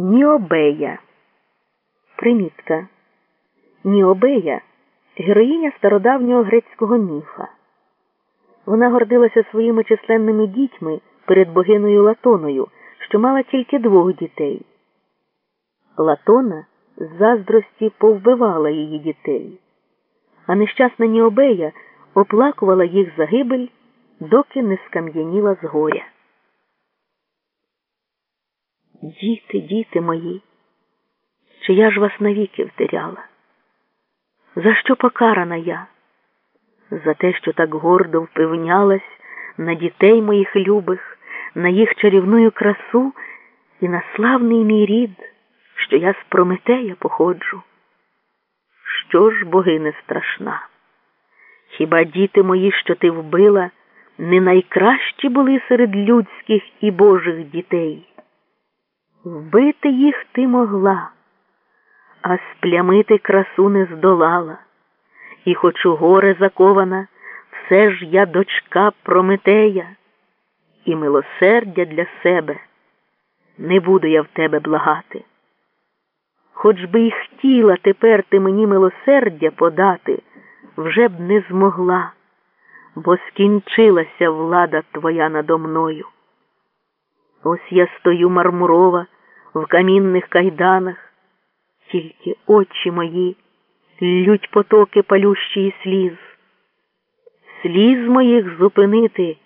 Ніобея. Примітка. Ніобея героїня стародавнього грецького міфа. Вона гордилася своїми численними дітьми перед богиною Латоною, що мала тільки двох дітей. Латона з заздрості повбивала її дітей, а нещасна Ніобея оплакувала їх загибель, доки не скам'яніла з горя. Діти, діти мої, чи я ж вас навіки втеряла? За що покарана я? За те, що так гордо впевнялась на дітей моїх любих, на їх чарівную красу і на славний мій рід, що я з Прометея походжу. Що ж богине страшна? Хіба діти мої, що ти вбила, не найкращі були серед людських і божих дітей? Вбити їх ти могла, а сплямити красу не здолала, і, хоч у горе закована, все ж я дочка Прометея, і милосердя для себе не буду я в тебе благати. Хоч би й хотіла тепер ти мені милосердя подати, вже б не змогла, бо скінчилася влада твоя надо мною. Ось я стою мармурова в камінних кайданах, тільки очі мої лють потоки палющої сліз. Сліз моїх зупинити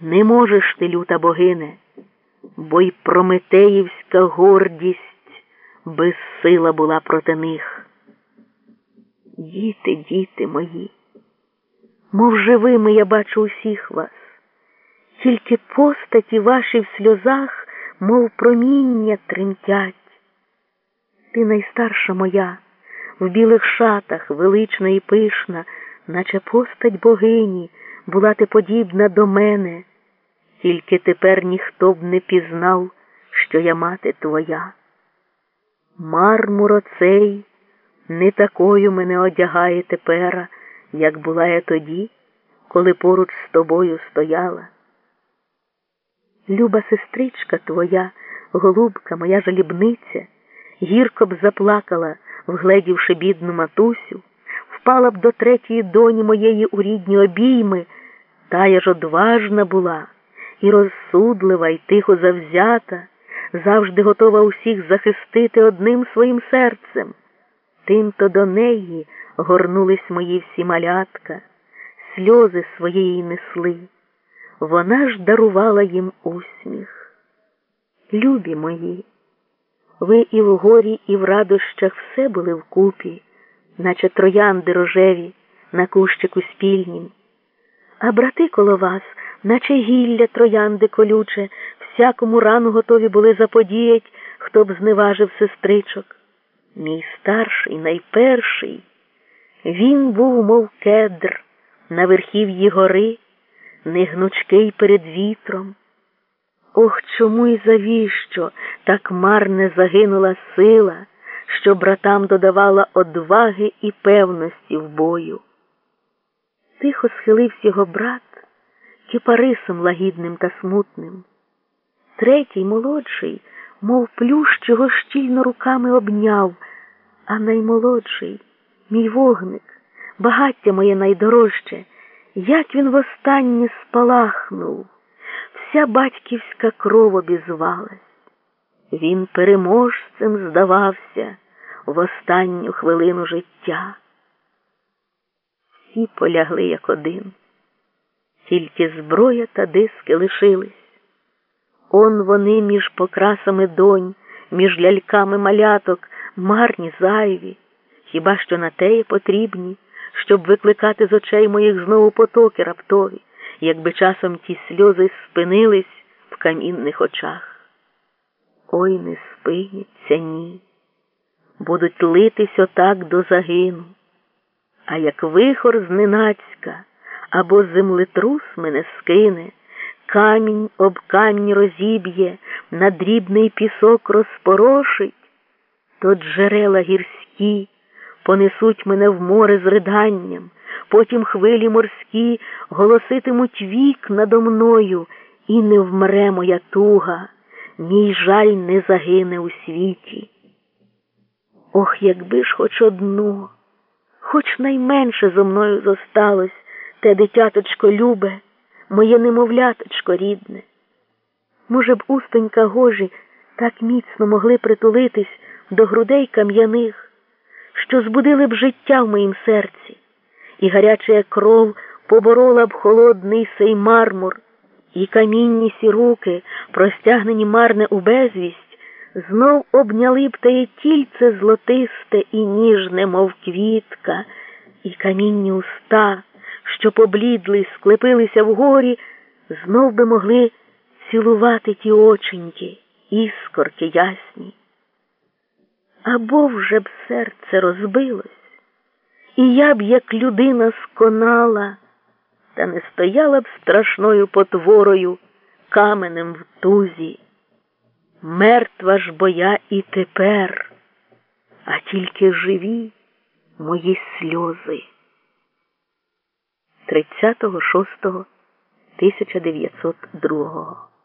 не можеш ти, люта богине, бо й прометеївська гордість безсила була проти них. Діти, діти мої, мов живими я бачу усіх вас, тільки постаті ваші в сльозах, мов проміння тремтять. Ти найстарша моя, в білих шатах, велична і пишна, наче постать богині, була ти подібна до мене, тільки тепер ніхто б не пізнав, що я мати твоя. Мармур оцей не такою мене одягає тепера, як була я тоді, коли поруч з тобою стояла. Люба сестричка твоя, голубка, моя жалібниця, гірко б заплакала, вгледівши бідну матусю, впала б до третьої доні моєї у рідні обійми, тая ж одважна була, і розсудлива, і тихо завзята, завжди готова усіх захистити одним своїм серцем. Тим-то до неї горнулись мої всі малятка, сльози своєї несли. Вона ж дарувала їм усміх. Любі мої, ви і в горі, і в радощах все були вкупі, наче троянди рожеві на кущику спільнім. А брати коло вас, наче гілля троянди колюче, всякому рану готові були заподіять, хто б зневажив сестричок. Мій старший, найперший, він був, мов кедр, на верхів'ї гори негнучкий перед вітром. Ох, чому і завіщо так марне загинула сила, що братам додавала одваги і певності в бою. Тихо схилився його брат кипарисом лагідним та смутним. Третій, молодший, мов плющ його щільно руками обняв, а наймолодший, мій вогник, багаття моє найдорожче. Як він востаннє спалахнув, вся батьківська кров обізвалась. Він переможцем здавався в останню хвилину життя. Всі полягли як один, тільки зброя та диски лишились. Он вони між покрасами донь, між ляльками маляток, марні зайві, хіба що на теє потрібні щоб викликати з очей моїх знову потоки раптові, якби часом ті сльози спинились в камінних очах. Ой не спиняться, ні, будуть литись отак до загину. А як вихор зненацька або землетрус мене скине, камінь об камінь розіб'є, на дрібний пісок розпорошить, то джерела гірські понесуть мене в море з риданням, потім хвилі морські голоситимуть вік надо мною, і не вмре моя туга, мій жаль не загине у світі. Ох, якби ж хоч одно, хоч найменше зо мною зосталось те дитяточко любе, моє немовляточко рідне. Може б, устонька гожі так міцно могли притулитись до грудей кам'яних, що збудили б життя в моїм серці, і гаряча кров поборола б холодний сей мармур, і камінні сі руки, простягнені марне у безвість, знов обняли б теє тільце злотисте і ніжне, мов квітка, і камінні уста, що поблідли, склепилися вгорі, знов би могли цілувати ті оченьки, іскорки ясні. Або вже б серце розбилось, і я б, як людина, сконала, та не стояла б страшною потворою каменем в тузі. Мертва ж бо я і тепер, а тільки живі мої сльози. 30.06.1902